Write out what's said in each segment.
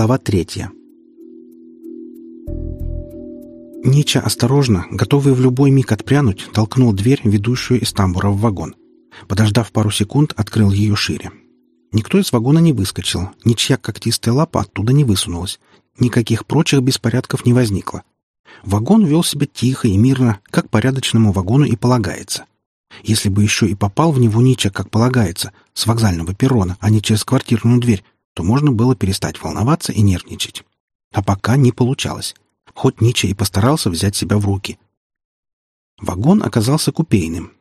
Глава третья. Нича осторожно, готовый в любой миг отпрянуть, толкнул дверь, ведущую из тамбура в вагон. Подождав пару секунд, открыл ее шире. Никто из вагона не выскочил, ничья когтистая лапа оттуда не высунулась, никаких прочих беспорядков не возникло. Вагон вел себя тихо и мирно, как порядочному вагону и полагается. Если бы еще и попал в него Нича, как полагается, с вокзального перрона, а не через квартирную дверь, то можно было перестать волноваться и нервничать. А пока не получалось. Хоть Нича и постарался взять себя в руки. Вагон оказался купейным.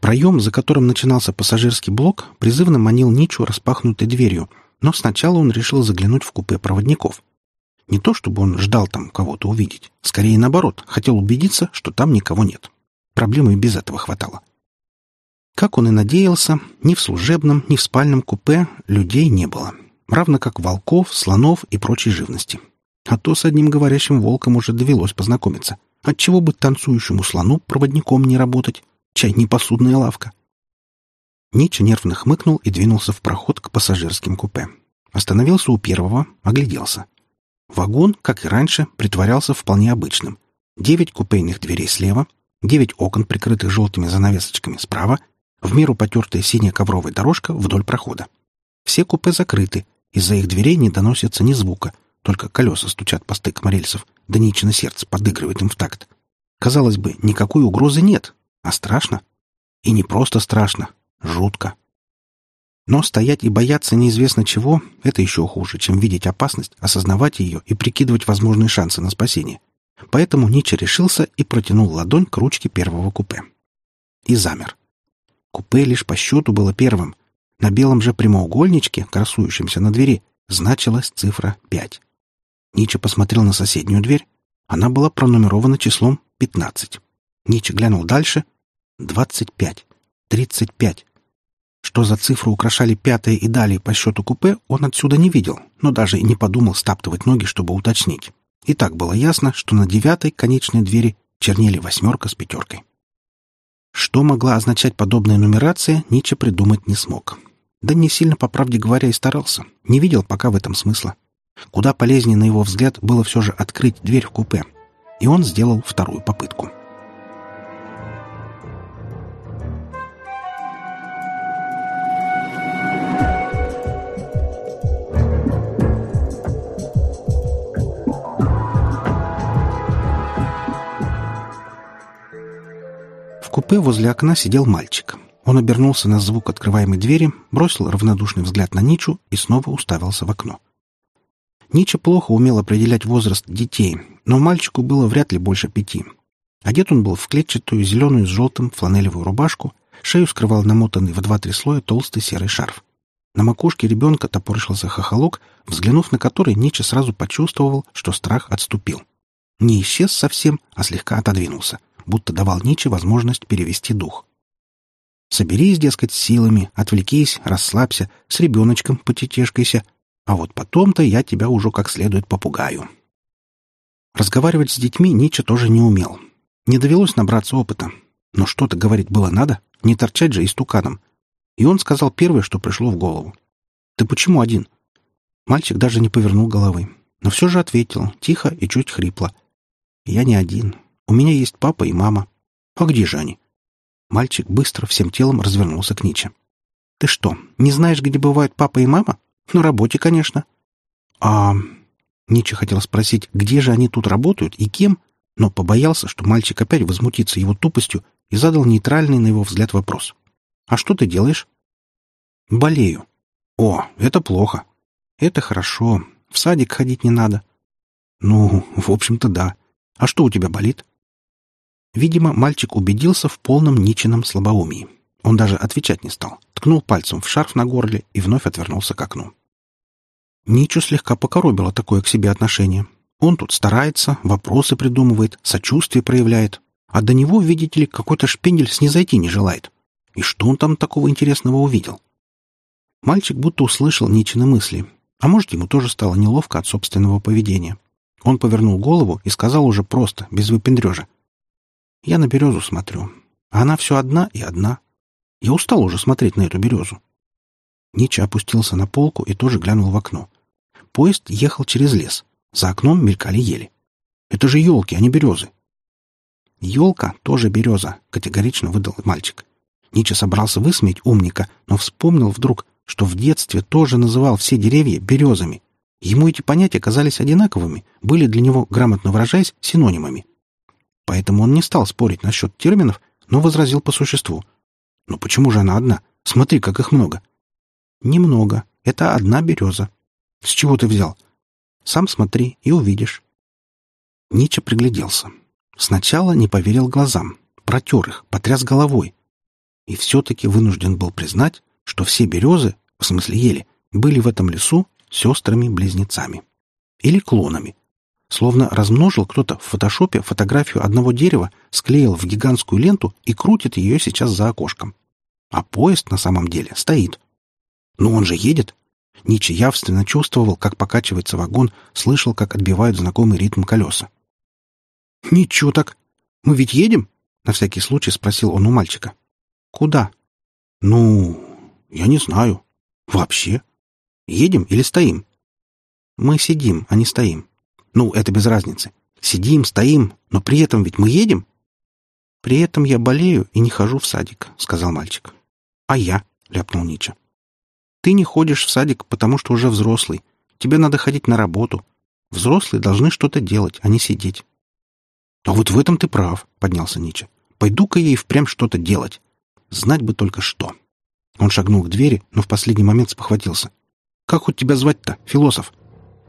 Проем, за которым начинался пассажирский блок, призывно манил Ничу распахнутой дверью, но сначала он решил заглянуть в купе проводников. Не то чтобы он ждал там кого-то увидеть, скорее наоборот, хотел убедиться, что там никого нет. Проблемы и без этого хватало. Как он и надеялся, ни в служебном, ни в спальном купе людей не было, равно как волков, слонов и прочей живности. А то с одним говорящим волком уже довелось познакомиться. Отчего бы танцующему слону проводником не работать? Чай не посудная лавка. Нича нервно хмыкнул и двинулся в проход к пассажирским купе. Остановился у первого, огляделся. Вагон, как и раньше, притворялся вполне обычным. Девять купейных дверей слева, девять окон, прикрытых желтыми занавесочками справа, в меру потертая синяя ковровая дорожка вдоль прохода. Все купе закрыты, из-за их дверей не доносится ни звука, только колеса стучат по стыкам рельсов, да Ничина сердце подыгрывает им в такт. Казалось бы, никакой угрозы нет, а страшно. И не просто страшно, жутко. Но стоять и бояться неизвестно чего — это еще хуже, чем видеть опасность, осознавать ее и прикидывать возможные шансы на спасение. Поэтому Нича решился и протянул ладонь к ручке первого купе. И замер. Купе лишь по счету было первым. На белом же прямоугольничке, красующемся на двери, значилась цифра 5. Нича посмотрел на соседнюю дверь. Она была пронумерована числом 15. Нича глянул дальше. 25. 35. Что за цифру украшали пятое и далее по счету купе, он отсюда не видел, но даже и не подумал стаптывать ноги, чтобы уточнить. И так было ясно, что на девятой конечной двери чернели восьмерка с пятеркой. Что могла означать подобная нумерация, Ниче придумать не смог. Да не сильно, по правде говоря, и старался. Не видел пока в этом смысла. Куда полезнее, на его взгляд, было все же открыть дверь в купе. И он сделал вторую попытку. Купе возле окна сидел мальчик. Он обернулся на звук открываемой двери, бросил равнодушный взгляд на Ничу и снова уставился в окно. Нича плохо умел определять возраст детей, но мальчику было вряд ли больше пяти. Одет он был в клетчатую зеленую с желтым фланелевую рубашку, шею скрывал намотанный в два-три слоя толстый серый шарф. На макушке ребенка топорщился хохолок, взглянув на который, Нича сразу почувствовал, что страх отступил. Не исчез совсем, а слегка отодвинулся будто давал Ниче возможность перевести дух. Соберись, дескать, силами, отвлекись, расслабься, с ребеночком потетешкайся, а вот потом-то я тебя уже как следует попугаю. Разговаривать с детьми Ниче тоже не умел. Не довелось набраться опыта. Но что-то говорить было надо, не торчать же истуканом. И он сказал первое, что пришло в голову. «Ты почему один?» Мальчик даже не повернул головы, но все же ответил, тихо и чуть хрипло. «Я не один. У меня есть папа и мама. А где же они? Мальчик быстро всем телом развернулся к Ниче. Ты что, не знаешь, где бывают папа и мама? На работе, конечно. А Ниче хотел спросить, где же они тут работают и кем, но побоялся, что мальчик опять возмутится его тупостью и задал нейтральный на его взгляд вопрос. «А что ты делаешь?» «Болею». «О, это плохо». «Это хорошо. В садик ходить не надо». «Ну, в общем-то, да. А что у тебя болит?» Видимо, мальчик убедился в полном Ничином слабоумии. Он даже отвечать не стал, ткнул пальцем в шарф на горле и вновь отвернулся к окну. Ничу слегка покоробило такое к себе отношение. Он тут старается, вопросы придумывает, сочувствие проявляет, а до него, видите ли, какой-то шпиндель снизойти не желает. И что он там такого интересного увидел? Мальчик будто услышал Ничины мысли, а может, ему тоже стало неловко от собственного поведения. Он повернул голову и сказал уже просто, без выпендрежа. Я на березу смотрю. А она все одна и одна. Я устал уже смотреть на эту березу. Нича опустился на полку и тоже глянул в окно. Поезд ехал через лес. За окном мелькали ели. «Это же елки, а не березы!» «Елка тоже береза», — категорично выдал мальчик. Нича собрался высмеять умника, но вспомнил вдруг, что в детстве тоже называл все деревья березами. Ему эти понятия казались одинаковыми, были для него, грамотно выражаясь, синонимами. Поэтому он не стал спорить насчет терминов, но возразил по существу. «Но почему же она одна? Смотри, как их много». «Немного. Это одна береза». «С чего ты взял?» «Сам смотри и увидишь». Нича пригляделся. Сначала не поверил глазам, протер их, потряс головой. И все-таки вынужден был признать, что все березы, в смысле ели, были в этом лесу сестрами-близнецами. Или клонами. Словно размножил кто-то в фотошопе фотографию одного дерева, склеил в гигантскую ленту и крутит ее сейчас за окошком. А поезд на самом деле стоит. Но он же едет. Ничи явственно чувствовал, как покачивается вагон, слышал, как отбивают знакомый ритм колеса. «Ничего так. Мы ведь едем?» — на всякий случай спросил он у мальчика. «Куда?» «Ну, я не знаю. Вообще. Едем или стоим?» «Мы сидим, а не стоим. Ну, это без разницы. Сидим, стоим, но при этом ведь мы едем?» «При этом я болею и не хожу в садик», — сказал мальчик. «А я?» — ляпнул Нича. «Ты не ходишь в садик, потому что уже взрослый. Тебе надо ходить на работу. Взрослые должны что-то делать, а не сидеть». «А вот в этом ты прав», — поднялся Нича. «Пойду-ка ей впрямь что-то делать. Знать бы только что». Он шагнул к двери, но в последний момент спохватился. «Как хоть тебя звать-то, философ?»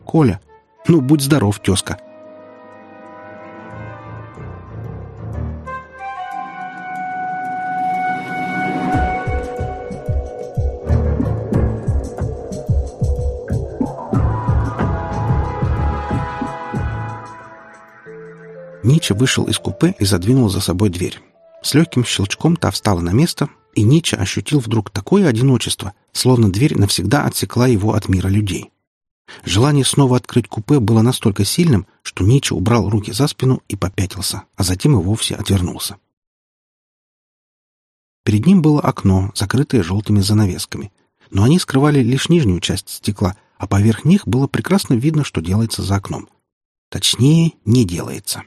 «Коля». «Ну, будь здоров, тезка». Нича вышел из купе и задвинул за собой дверь. С легким щелчком та встала на место, и Нича ощутил вдруг такое одиночество, словно дверь навсегда отсекла его от мира людей. Желание снова открыть купе было настолько сильным, что Нича убрал руки за спину и попятился, а затем и вовсе отвернулся. Перед ним было окно, закрытое желтыми занавесками, но они скрывали лишь нижнюю часть стекла, а поверх них было прекрасно видно, что делается за окном. Точнее, не делается.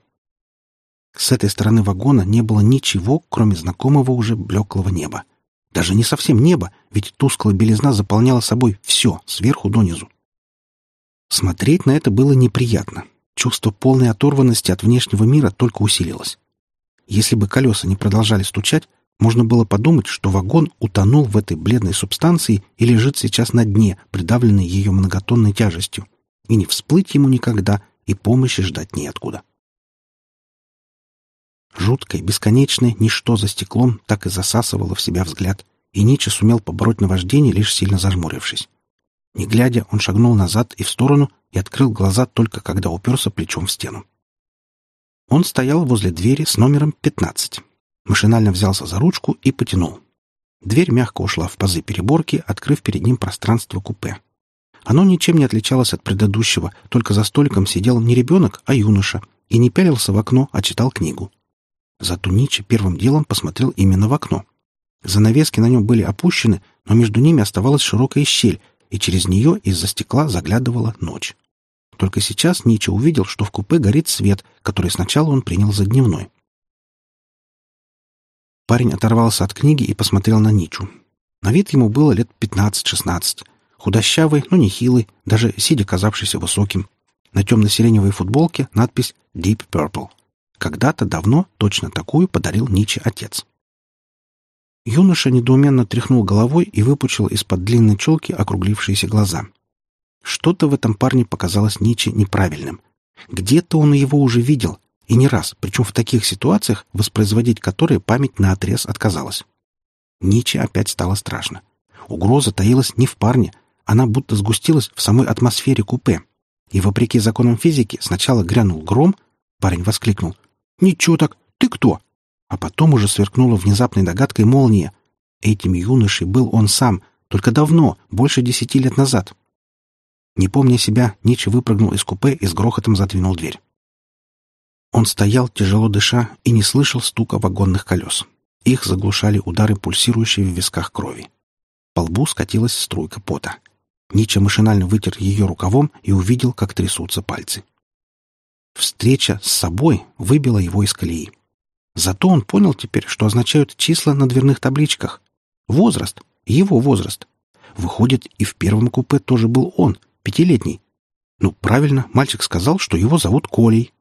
С этой стороны вагона не было ничего, кроме знакомого уже блеклого неба. Даже не совсем небо, ведь тусклая белизна заполняла собой все, сверху донизу. Смотреть на это было неприятно. Чувство полной оторванности от внешнего мира только усилилось. Если бы колеса не продолжали стучать, можно было подумать, что вагон утонул в этой бледной субстанции и лежит сейчас на дне, придавленный ее многотонной тяжестью. И не всплыть ему никогда, и помощи ждать неоткуда. Жуткое, бесконечное ничто за стеклом так и засасывало в себя взгляд, и Ниче сумел побороть наваждение, лишь сильно зажмурившись. Не глядя, он шагнул назад и в сторону и открыл глаза только когда уперся плечом в стену. Он стоял возле двери с номером 15. Машинально взялся за ручку и потянул. Дверь мягко ушла в пазы переборки, открыв перед ним пространство купе. Оно ничем не отличалось от предыдущего, только за столиком сидел не ребенок, а юноша, и не пялился в окно, а читал книгу. Зато Ничи первым делом посмотрел именно в окно. Занавески на нем были опущены, но между ними оставалась широкая щель, и через нее из-за стекла заглядывала ночь. Только сейчас Ничи увидел, что в купе горит свет, который сначала он принял за дневной. Парень оторвался от книги и посмотрел на Ничу. На вид ему было лет пятнадцать-шестнадцать. Худощавый, но не хилый, даже сидя казавшийся высоким. На темно-сиреневой футболке надпись «Deep Purple». Когда-то давно точно такую подарил Ниче отец. Юноша недоуменно тряхнул головой и выпучил из-под длинной челки округлившиеся глаза. Что-то в этом парне показалось Ниче неправильным. Где-то он его уже видел, и не раз, причем в таких ситуациях, воспроизводить которые память наотрез отказалась. Ниче опять стало страшно. Угроза таилась не в парне, она будто сгустилась в самой атмосфере купе. И, вопреки законам физики, сначала грянул гром, парень воскликнул «Ничего так! Ты кто?» А потом уже сверкнула внезапной догадкой молния. Этим юношей был он сам, только давно, больше десяти лет назад. Не помня себя, Ниче выпрыгнул из купе и с грохотом задвинул дверь. Он стоял, тяжело дыша, и не слышал стука вагонных колес. Их заглушали удары пульсирующей в висках крови. По лбу скатилась струйка пота. Нича машинально вытер ее рукавом и увидел, как трясутся пальцы. Встреча с собой выбила его из колеи. Зато он понял теперь, что означают числа на дверных табличках. Возраст. Его возраст. Выходит, и в первом купе тоже был он, пятилетний. Ну, правильно, мальчик сказал, что его зовут Колей.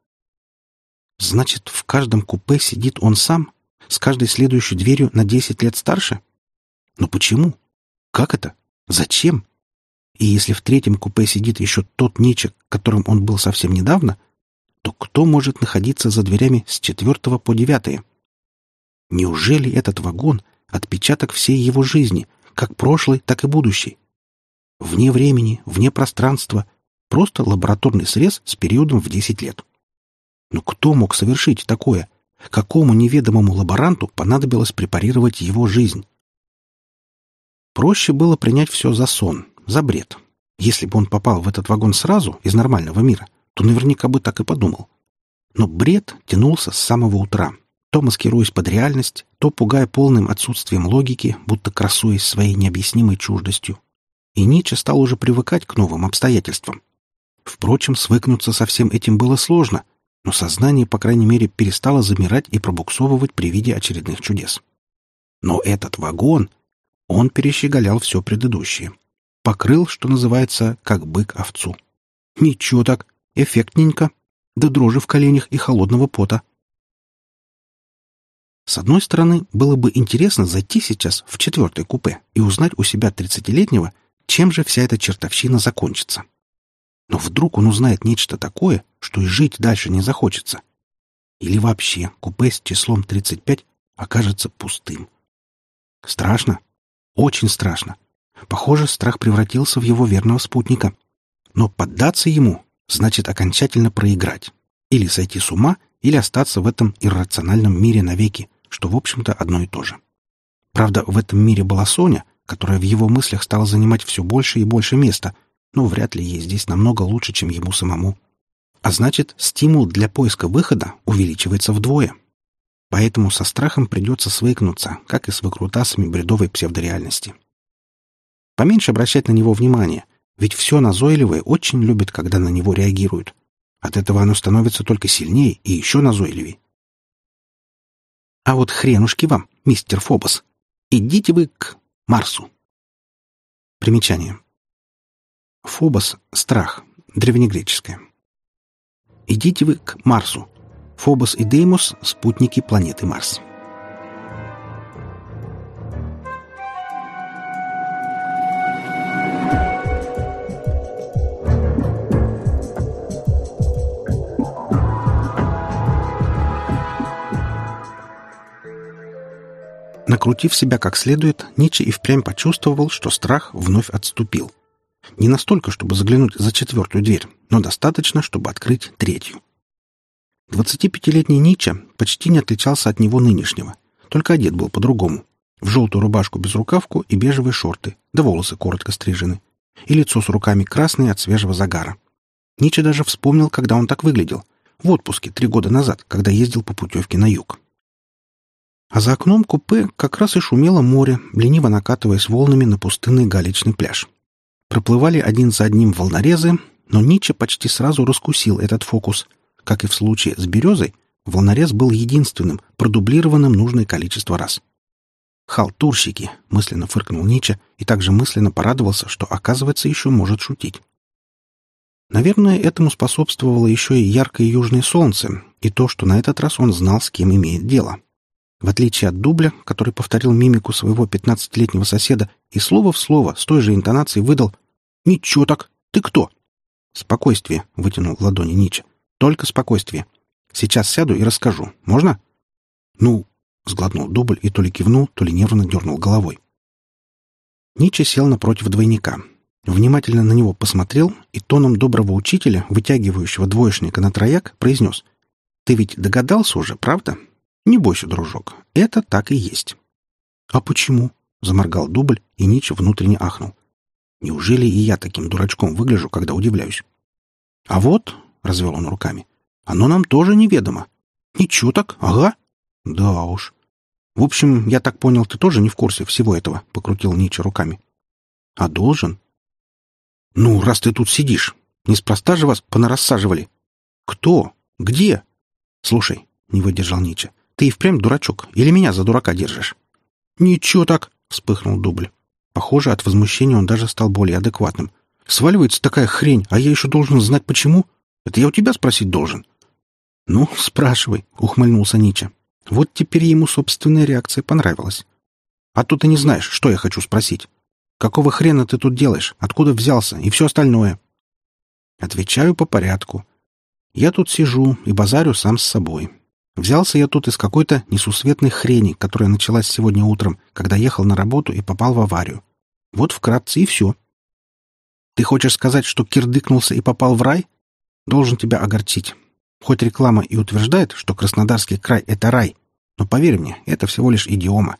Значит, в каждом купе сидит он сам, с каждой следующей дверью на десять лет старше? Но почему? Как это? Зачем? И если в третьем купе сидит еще тот Ничек, которым он был совсем недавно, кто может находиться за дверями с четвертого по девятое? Неужели этот вагон — отпечаток всей его жизни, как прошлой, так и будущей? Вне времени, вне пространства, просто лабораторный срез с периодом в десять лет. Но кто мог совершить такое? Какому неведомому лаборанту понадобилось препарировать его жизнь? Проще было принять все за сон, за бред. Если бы он попал в этот вагон сразу, из нормального мира, то наверняка бы так и подумал. Но бред тянулся с самого утра, то маскируясь под реальность, то пугая полным отсутствием логики, будто красуясь своей необъяснимой чуждостью. И Ницше стал уже привыкать к новым обстоятельствам. Впрочем, свыкнуться со всем этим было сложно, но сознание, по крайней мере, перестало замирать и пробуксовывать при виде очередных чудес. Но этот вагон, он перещеголял все предыдущее. Покрыл, что называется, как бык овцу. Ничего так, эффектненько, да дрожи в коленях и холодного пота. С одной стороны, было бы интересно зайти сейчас в четвертое купе и узнать у себя тридцатилетнего, чем же вся эта чертовщина закончится. Но вдруг он узнает нечто такое, что и жить дальше не захочется. Или вообще купе с числом 35 окажется пустым. Страшно? Очень страшно. Похоже, страх превратился в его верного спутника. Но поддаться ему значит окончательно проиграть. Или сойти с ума, или остаться в этом иррациональном мире навеки, что, в общем-то, одно и то же. Правда, в этом мире была Соня, которая в его мыслях стала занимать все больше и больше места — но вряд ли ей здесь намного лучше, чем ему самому. А значит, стимул для поиска выхода увеличивается вдвое. Поэтому со страхом придется свыкнуться, как и с выкрутасами бредовой псевдореальности. Поменьше обращать на него внимание, ведь все назойливое очень любит, когда на него реагируют. От этого оно становится только сильнее и еще назойливее. А вот хренушки вам, мистер Фобос. Идите вы к Марсу. Примечание. Фобос — страх, древнегреческое. Идите вы к Марсу. Фобос и Деймос — спутники планеты Марс. Накрутив себя как следует, Ницше и впрямь почувствовал, что страх вновь отступил — не настолько, чтобы заглянуть за четвертую дверь, но достаточно, чтобы открыть третью. 25-летний Нича почти не отличался от него нынешнего, только одет был по-другому. В желтую рубашку без рукавку и бежевые шорты, да волосы коротко стрижены. И лицо с руками красное от свежего загара. Нича даже вспомнил, когда он так выглядел. В отпуске три года назад, когда ездил по путевке на юг. А за окном купе как раз и шумело море, лениво накатываясь волнами на пустынный галечный пляж. Проплывали один за одним волнорезы, но Ницше почти сразу раскусил этот фокус. Как и в случае с березой, волнорез был единственным, продублированным нужное количество раз. «Халтурщики!» — мысленно фыркнул Ницше и также мысленно порадовался, что, оказывается, еще может шутить. Наверное, этому способствовало еще и яркое южное солнце, и то, что на этот раз он знал, с кем имеет дело. В отличие от дубля, который повторил мимику своего пятнадцатилетнего соседа и слово в слово с той же интонацией выдал «Ничего так! Ты кто?» «Спокойствие», — вытянул в ладони Нича. «Только спокойствие. Сейчас сяду и расскажу. Можно?» «Ну...» — сглотнул дубль и то ли кивнул, то ли нервно дернул головой. Нича сел напротив двойника. Внимательно на него посмотрел и тоном доброго учителя, вытягивающего двоечника на трояк, произнес. «Ты ведь догадался уже, правда? Не бойся, дружок. Это так и есть». «А почему?» — заморгал дубль, и Нича внутренне ахнул. Неужели и я таким дурачком выгляжу, когда удивляюсь? А вот, — развел он руками, — оно нам тоже неведомо. Ничего так, ага. Да уж. В общем, я так понял, ты тоже не в курсе всего этого, — покрутил Нича руками. А должен? Ну, раз ты тут сидишь, неспроста же вас понарассаживали. Кто? Где? Слушай, — не выдержал Нича, — ты и впрямь дурачок, или меня за дурака держишь? Ничего так, — вспыхнул дубль. Похоже, от возмущения он даже стал более адекватным. Сваливается такая хрень, а я еще должен знать почему? Это я у тебя спросить должен. Ну, спрашивай, — ухмыльнулся Нича. Вот теперь ему собственная реакция понравилась. А то ты не знаешь, что я хочу спросить. Какого хрена ты тут делаешь? Откуда взялся? И все остальное. Отвечаю по порядку. Я тут сижу и базарю сам с собой. Взялся я тут из какой-то несусветной хрени, которая началась сегодня утром, когда ехал на работу и попал в аварию. Вот вкратце и все. Ты хочешь сказать, что кирдыкнулся и попал в рай? Должен тебя огорчить. Хоть реклама и утверждает, что Краснодарский край — это рай, но поверь мне, это всего лишь идиома.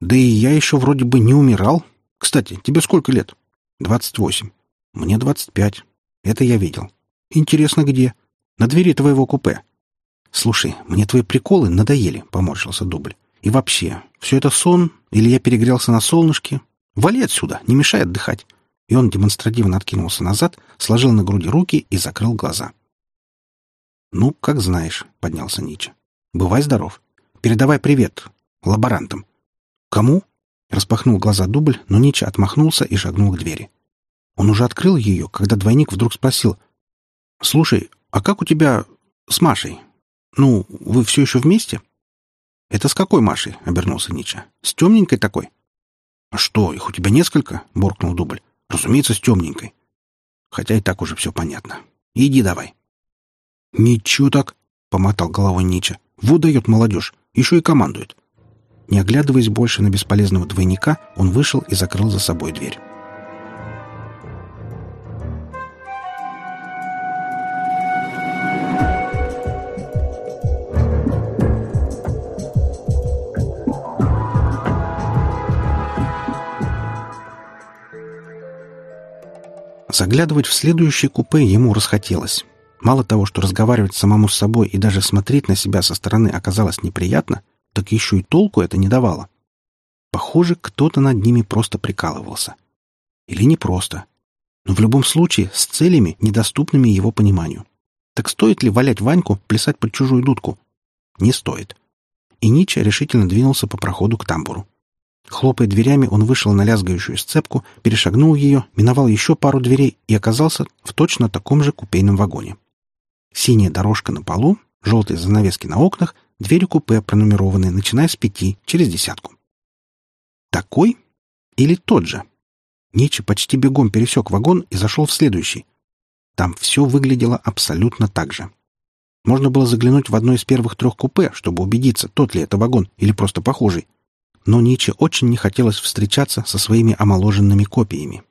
Да и я еще вроде бы не умирал. Кстати, тебе сколько лет? Двадцать восемь. Мне двадцать пять. Это я видел. Интересно, где? На двери твоего купе. Слушай, мне твои приколы надоели, поморщился дубль. И вообще, все это сон? Или я перегрелся на солнышке? Вали отсюда, не мешай отдыхать. И он демонстративно откинулся назад, сложил на груди руки и закрыл глаза. «Ну, как знаешь», — поднялся Нича. «Бывай здоров. Передавай привет. Лаборантам». «Кому?» — распахнул глаза дубль, но Нича отмахнулся и шагнул к двери. Он уже открыл ее, когда двойник вдруг спросил. «Слушай, а как у тебя с Машей? Ну, вы все еще вместе?» «Это с какой Машей?» — обернулся Нича. «С темненькой такой?» «А что, их у тебя несколько?» — буркнул дубль. «Разумеется, с темненькой. Хотя и так уже все понятно. Иди давай». «Ничего так», — помотал головой Нича. «Вот дает молодежь. Еще и командует». Не оглядываясь больше на бесполезного двойника, он вышел и закрыл за собой дверь. Заглядывать в следующее купе ему расхотелось. Мало того, что разговаривать самому с собой и даже смотреть на себя со стороны оказалось неприятно, так еще и толку это не давало. Похоже, кто-то над ними просто прикалывался. Или не просто. Но в любом случае с целями, недоступными его пониманию. Так стоит ли валять Ваньку, плясать под чужую дудку? Не стоит. И Нича решительно двинулся по проходу к тамбуру. Хлопая дверями, он вышел на лязгающую сцепку, перешагнул ее, миновал еще пару дверей и оказался в точно таком же купейном вагоне. Синяя дорожка на полу, желтые занавески на окнах, двери купе пронумерованы, начиная с пяти, через десятку. Такой или тот же? Ничи почти бегом пересек вагон и зашел в следующий. Там все выглядело абсолютно так же. Можно было заглянуть в одно из первых трех купе, чтобы убедиться, тот ли это вагон или просто похожий. Но Ниче очень не хотелось встречаться со своими омоложенными копиями.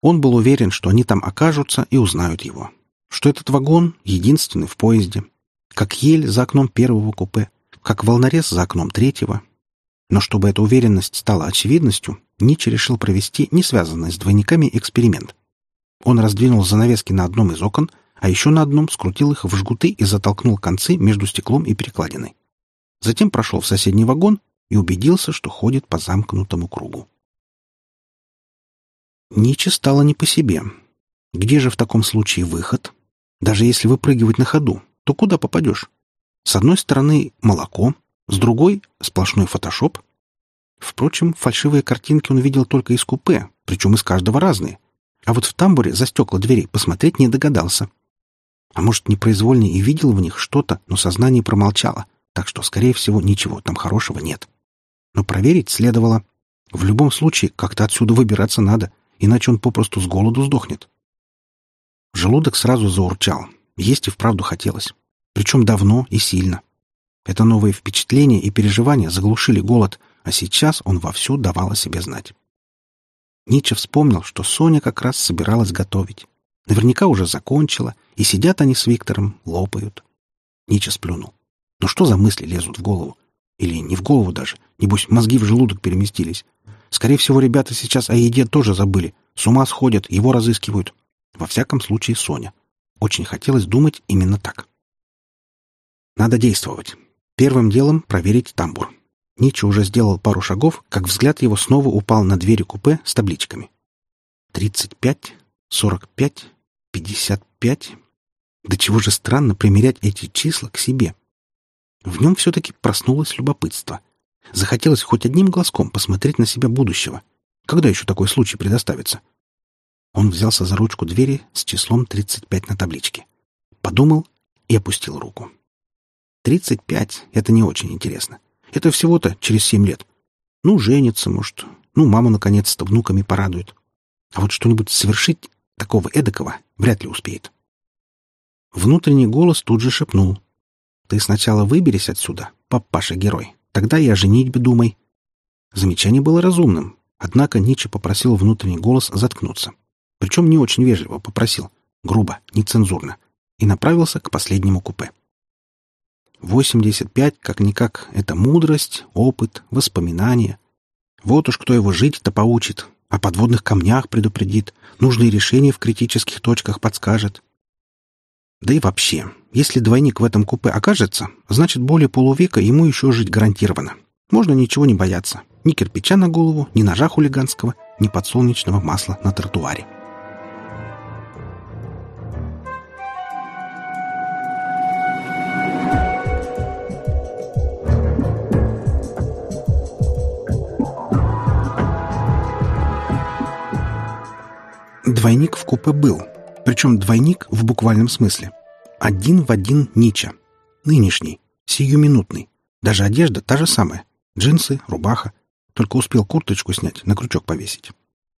Он был уверен, что они там окажутся и узнают его что этот вагон единственный в поезде, как ель за окном первого купе, как волнорез за окном третьего. Но чтобы эта уверенность стала очевидностью, Ничи решил провести не связанный с двойниками эксперимент. Он раздвинул занавески на одном из окон, а еще на одном скрутил их в жгуты и затолкнул концы между стеклом и перекладиной. Затем прошел в соседний вагон и убедился, что ходит по замкнутому кругу. Ниче стало не по себе. Где же в таком случае выход? Даже если выпрыгивать на ходу, то куда попадешь? С одной стороны молоко, с другой — сплошной фотошоп. Впрочем, фальшивые картинки он видел только из купе, причем из каждого разные. А вот в тамбуре за стекла дверей посмотреть не догадался. А может, непроизвольно и видел в них что-то, но сознание промолчало, так что, скорее всего, ничего там хорошего нет. Но проверить следовало. В любом случае, как-то отсюда выбираться надо, иначе он попросту с голоду сдохнет. Желудок сразу заурчал. Есть и вправду хотелось. Причем давно и сильно. Это новые впечатления и переживания заглушили голод, а сейчас он вовсю давал о себе знать. Нича вспомнил, что Соня как раз собиралась готовить. Наверняка уже закончила, и сидят они с Виктором, лопают. Нича сплюнул. Ну что за мысли лезут в голову? Или не в голову даже. Небось, мозги в желудок переместились. Скорее всего, ребята сейчас о еде тоже забыли. С ума сходят, его разыскивают. Во всяком случае, Соня. Очень хотелось думать именно так. Надо действовать. Первым делом проверить тамбур. Нича уже сделал пару шагов, как взгляд его снова упал на двери купе с табличками. «Тридцать пять, сорок пять, пятьдесят пять...» Да чего же странно примерять эти числа к себе. В нем все-таки проснулось любопытство. Захотелось хоть одним глазком посмотреть на себя будущего. Когда еще такой случай предоставится? Он взялся за ручку двери с числом 35 на табличке. Подумал и опустил руку. 35 — это не очень интересно. Это всего-то через семь лет. Ну, женится, может. Ну, маму наконец-то внуками порадует. А вот что-нибудь совершить такого эдакого вряд ли успеет. Внутренний голос тут же шепнул. «Ты сначала выберись отсюда, папаша-герой. Тогда и о женитьбе думай». Замечание было разумным, однако Ниче попросил внутренний голос заткнуться. Причем не очень вежливо попросил, грубо, нецензурно, и направился к последнему купе. 85, как-никак, это мудрость, опыт, воспоминания. Вот уж кто его жить-то поучит, о подводных камнях предупредит, нужные решения в критических точках подскажет. Да и вообще, если двойник в этом купе окажется, значит, более полувека ему еще жить гарантированно. Можно ничего не бояться. Ни кирпича на голову, ни ножа хулиганского, ни подсолнечного масла на тротуаре. Двойник в купе был, причем двойник в буквальном смысле. Один в один Нича. Нынешний, сиюминутный. Даже одежда та же самая. Джинсы, рубаха. Только успел курточку снять, на крючок повесить.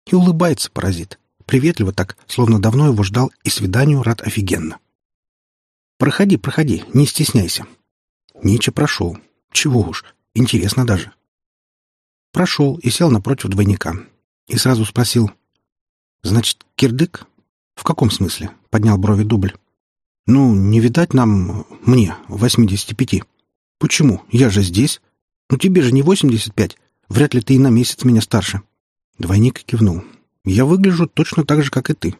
И улыбается паразит. Приветливо так, словно давно его ждал и свиданию рад офигенно. «Проходи, проходи, не стесняйся». Нича прошел. Чего уж, интересно даже. Прошел и сел напротив двойника. И сразу спросил. «Значит, кирдык?» «В каком смысле?» — поднял брови дубль. «Ну, не видать нам... мне, восьмидесяти пяти». «Почему? Я же здесь. Ну, тебе же не восемьдесят пять. Вряд ли ты и на месяц меня старше». Двойник кивнул. «Я выгляжу точно так же, как и ты».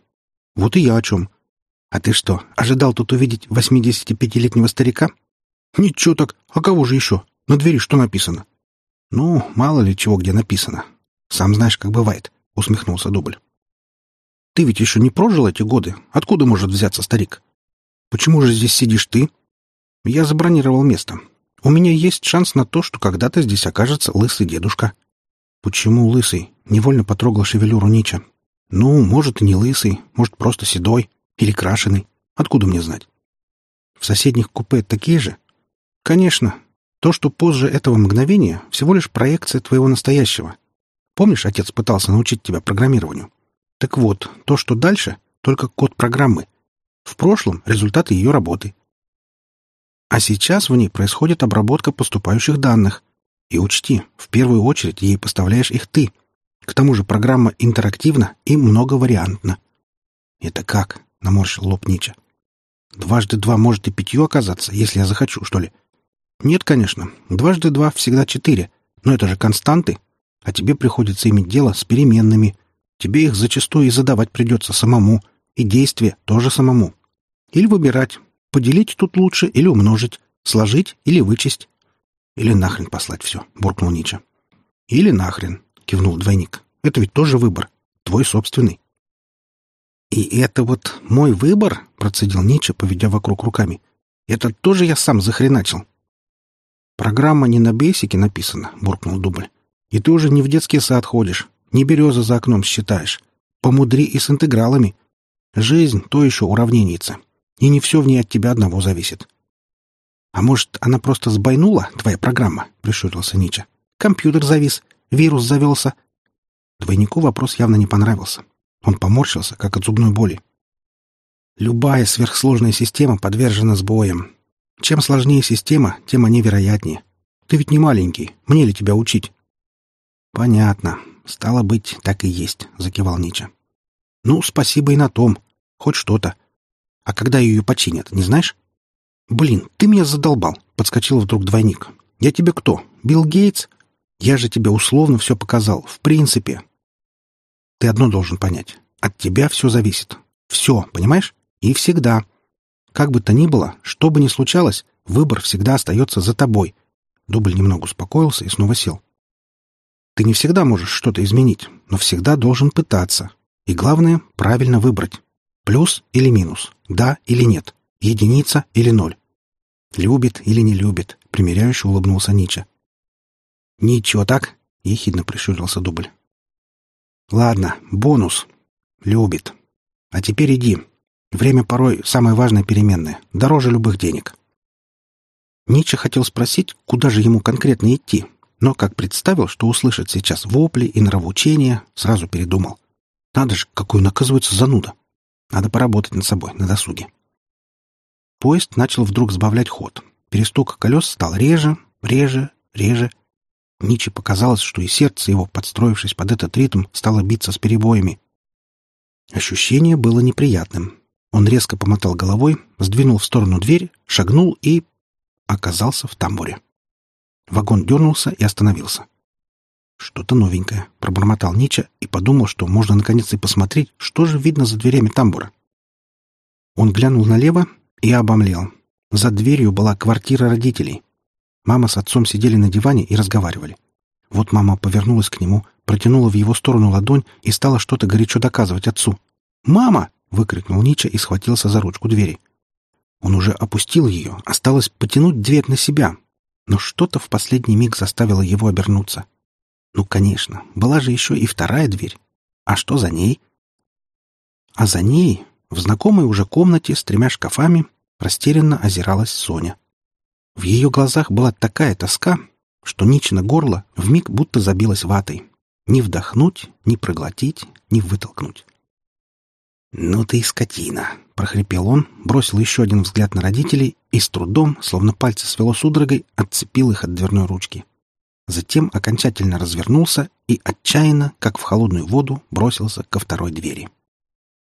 «Вот и я о чем». «А ты что, ожидал тут увидеть восьмидесятипятилетнего старика?» «Ничего так. А кого же еще? На двери что написано?» «Ну, мало ли чего где написано. Сам знаешь, как бывает», — усмехнулся Дубль. Ты ведь еще не прожил эти годы. Откуда может взяться старик? Почему же здесь сидишь ты? Я забронировал место. У меня есть шанс на то, что когда-то здесь окажется лысый дедушка. Почему лысый? Невольно потрогал шевелюру Нича. Ну, может, и не лысый, может, просто седой или крашеный. Откуда мне знать? В соседних купе такие же? Конечно. То, что позже этого мгновения, всего лишь проекция твоего настоящего. Помнишь, отец пытался научить тебя программированию? Так вот, то, что дальше, только код программы. В прошлом — результаты ее работы. А сейчас в ней происходит обработка поступающих данных. И учти, в первую очередь ей поставляешь их ты. К тому же программа интерактивна и многовариантна. «Это как?» — наморщил лоб Нича. «Дважды два может и пятью оказаться, если я захочу, что ли?» «Нет, конечно. Дважды два всегда четыре. Но это же константы. А тебе приходится иметь дело с переменными, Тебе их зачастую и задавать придется самому, и действие тоже самому. Или выбирать, поделить тут лучше или умножить, сложить или вычесть. Или нахрен послать все, буркнул Нича. Или нахрен, кивнул двойник. Это ведь тоже выбор, твой собственный. «И это вот мой выбор?» — процедил Нича, поведя вокруг руками. «Это тоже я сам захреначил». «Программа не на бейсике написана», — буркнул Дубль. «И ты уже не в детский сад ходишь, не березы за окном считаешь. Помудри и с интегралами. Жизнь — то еще уравненница. И не все в ней от тебя одного зависит. — А может, она просто сбойнула, твоя программа? — прищурился Нича. — Компьютер завис, вирус завелся. Двойнику вопрос явно не понравился. Он поморщился, как от зубной боли. Любая сверхсложная система подвержена сбоям. Чем сложнее система, тем они вероятнее. Ты ведь не маленький, мне ли тебя учить? Понятно. «Стало быть, так и есть», — закивал Нича. «Ну, спасибо и на том. Хоть что-то. А когда ее починят, не знаешь?» «Блин, ты меня задолбал», — подскочил вдруг двойник. «Я тебе кто? Билл Гейтс? Я же тебе условно все показал. В принципе». «Ты одно должен понять. От тебя все зависит. Все, понимаешь? И всегда. Как бы то ни было, что бы ни случалось, выбор всегда остается за тобой. Дубль немного успокоился и снова сел. Ты не всегда можешь что-то изменить, но всегда должен пытаться. И главное — правильно выбрать. Плюс или минус, да или нет, единица или ноль. Любит или не любит, примиряюще улыбнулся Нича. Ничего так, ехидно прищурился Дубль. Ладно, бонус. Любит. А теперь иди. Время порой самое важное переменное, дороже любых денег. Ницше хотел спросить, куда же ему конкретно идти, но как представил, что услышит сейчас вопли и нравоучения, сразу передумал. Надо же, какой он оказывается зануда. Надо поработать над собой на досуге. Поезд начал вдруг сбавлять ход. Перестук колес стал реже, реже, реже. Ниче показалось, что и сердце его, подстроившись под этот ритм, стало биться с перебоями. Ощущение было неприятным. Он резко помотал головой, сдвинул в сторону дверь, шагнул и оказался в тамбуре. Вагон дернулся и остановился. «Что-то новенькое», — пробормотал Нича и подумал, что можно наконец и посмотреть, что же видно за дверями тамбура. Он глянул налево и обомлел. За дверью была квартира родителей. Мама с отцом сидели на диване и разговаривали. Вот мама повернулась к нему, протянула в его сторону ладонь и стала что-то горячо доказывать отцу. «Мама!» — выкрикнул Нича и схватился за ручку двери. Он уже опустил ее, осталось потянуть дверь на себя. Но что-то в последний миг заставило его обернуться. Ну, конечно, была же еще и вторая дверь. А что за ней? А за ней, в знакомой уже комнате с тремя шкафами, растерянно озиралась Соня. В ее глазах была такая тоска, что Ничина горло вмиг будто забилось ватой. Ни вдохнуть, ни проглотить, ни вытолкнуть. «Ну ты и скотина!» — прохрипел он, бросил еще один взгляд на родителей и с трудом, словно пальцы свело судорогой, отцепил их от дверной ручки. Затем окончательно развернулся и отчаянно, как в холодную воду, бросился ко второй двери.